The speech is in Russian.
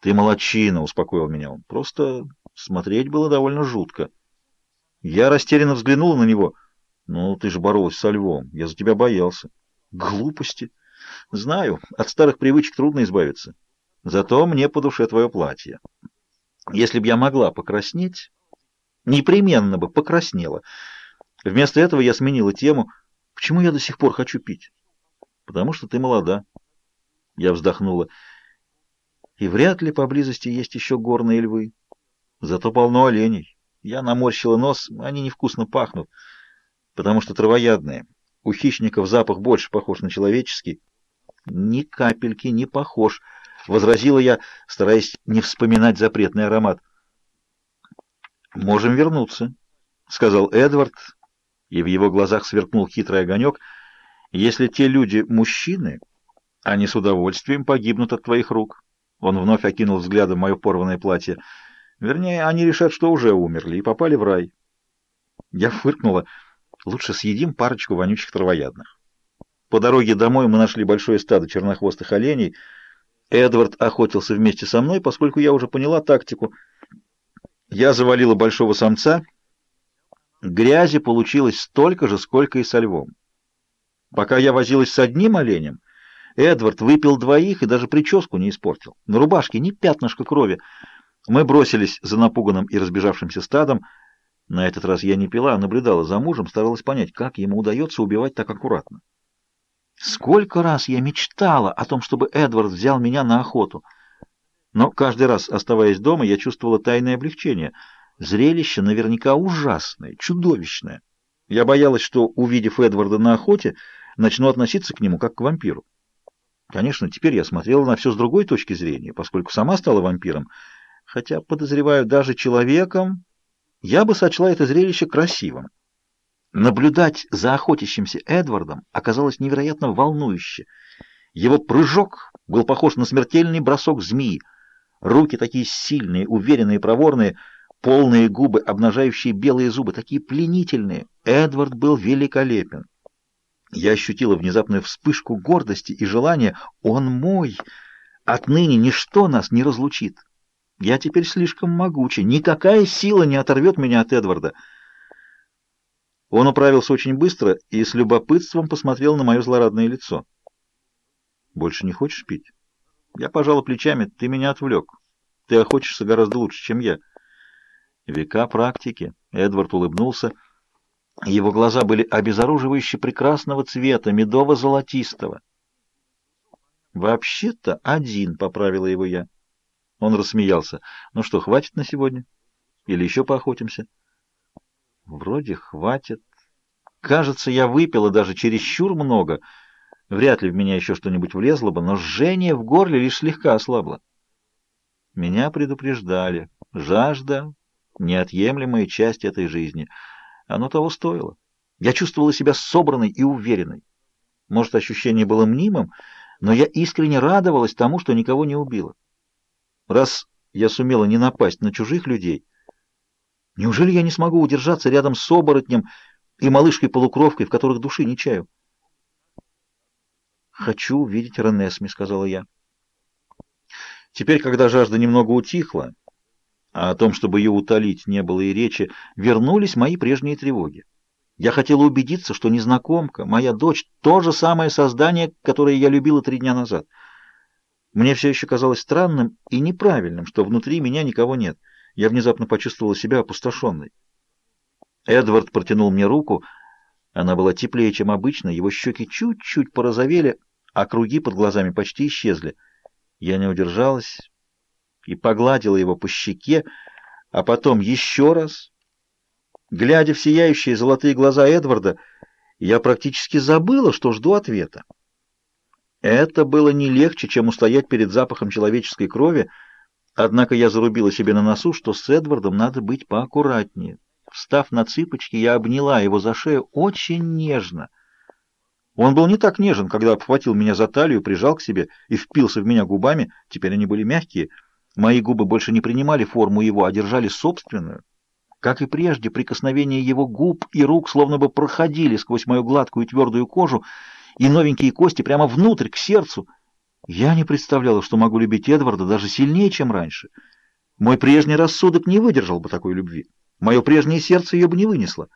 Ты молодчина, успокоил меня он. Просто смотреть было довольно жутко. Я растерянно взглянул на него. Ну, ты же боролась со львом. Я за тебя боялся. Глупости. Знаю, от старых привычек трудно избавиться. Зато мне по душе твое платье. Если бы я могла покраснеть, непременно бы покраснела. Вместо этого я сменила тему. Почему я до сих пор хочу пить? Потому что ты молода. Я вздохнула. И вряд ли поблизости есть еще горные львы. Зато полно оленей. Я наморщила нос, они невкусно пахнут, потому что травоядные. У хищников запах больше похож на человеческий. Ни капельки не похож, — возразила я, стараясь не вспоминать запретный аромат. «Можем вернуться», — сказал Эдвард, и в его глазах сверкнул хитрый огонек. «Если те люди мужчины, они с удовольствием погибнут от твоих рук». Он вновь окинул взглядом мое порванное платье. Вернее, они решат, что уже умерли и попали в рай. Я фыркнула. Лучше съедим парочку вонючих травоядных. По дороге домой мы нашли большое стадо чернохвостых оленей. Эдвард охотился вместе со мной, поскольку я уже поняла тактику. Я завалила большого самца. Грязи получилось столько же, сколько и со львом. Пока я возилась с одним оленем, Эдвард выпил двоих и даже прическу не испортил. На рубашке ни пятнышка крови. Мы бросились за напуганным и разбежавшимся стадом. На этот раз я не пила, а наблюдала за мужем, старалась понять, как ему удается убивать так аккуратно. Сколько раз я мечтала о том, чтобы Эдвард взял меня на охоту. Но каждый раз, оставаясь дома, я чувствовала тайное облегчение. Зрелище наверняка ужасное, чудовищное. Я боялась, что, увидев Эдварда на охоте, начну относиться к нему как к вампиру. Конечно, теперь я смотрела на все с другой точки зрения, поскольку сама стала вампиром, хотя, подозреваю, даже человеком, я бы сочла это зрелище красивым. Наблюдать за охотящимся Эдвардом оказалось невероятно волнующе. Его прыжок был похож на смертельный бросок змеи. Руки такие сильные, уверенные, проворные, полные губы, обнажающие белые зубы, такие пленительные. Эдвард был великолепен. Я ощутила внезапную вспышку гордости и желания. Он мой! Отныне ничто нас не разлучит. Я теперь слишком могучий. Никакая сила не оторвет меня от Эдварда. Он управился очень быстро и с любопытством посмотрел на мое злорадное лицо. «Больше не хочешь пить?» Я пожала плечами. «Ты меня отвлек. Ты охотишься гораздо лучше, чем я». «Века практики». Эдвард улыбнулся. Его глаза были обезоруживающе прекрасного цвета, медово-золотистого. «Вообще-то один», — поправила его я. Он рассмеялся. «Ну что, хватит на сегодня? Или еще поохотимся?» «Вроде хватит. Кажется, я выпила даже чересчур много. Вряд ли в меня еще что-нибудь влезло бы, но жжение в горле лишь слегка ослабло. Меня предупреждали. Жажда — неотъемлемая часть этой жизни». Оно того стоило. Я чувствовала себя собранной и уверенной. Может, ощущение было мнимым, но я искренне радовалась тому, что никого не убила. Раз я сумела не напасть на чужих людей, неужели я не смогу удержаться рядом с оборотнем и малышкой-полукровкой, в которых души не чаю? «Хочу увидеть Ренесми», — сказала я. Теперь, когда жажда немного утихла, а о том, чтобы ее утолить, не было и речи, вернулись мои прежние тревоги. Я хотела убедиться, что незнакомка, моя дочь, то же самое создание, которое я любила три дня назад. Мне все еще казалось странным и неправильным, что внутри меня никого нет. Я внезапно почувствовала себя опустошенной. Эдвард протянул мне руку. Она была теплее, чем обычно, его щеки чуть-чуть порозовели, а круги под глазами почти исчезли. Я не удержалась и погладила его по щеке, а потом еще раз. Глядя в сияющие золотые глаза Эдварда, я практически забыла, что жду ответа. Это было не легче, чем устоять перед запахом человеческой крови, однако я зарубила себе на носу, что с Эдвардом надо быть поаккуратнее. Встав на цыпочки, я обняла его за шею очень нежно. Он был не так нежен, когда обхватил меня за талию, прижал к себе и впился в меня губами, теперь они были мягкие — Мои губы больше не принимали форму его, а держали собственную. Как и прежде, прикосновения его губ и рук словно бы проходили сквозь мою гладкую твердую кожу и новенькие кости прямо внутрь, к сердцу. Я не представляла, что могу любить Эдварда даже сильнее, чем раньше. Мой прежний рассудок не выдержал бы такой любви. Мое прежнее сердце ее бы не вынесло.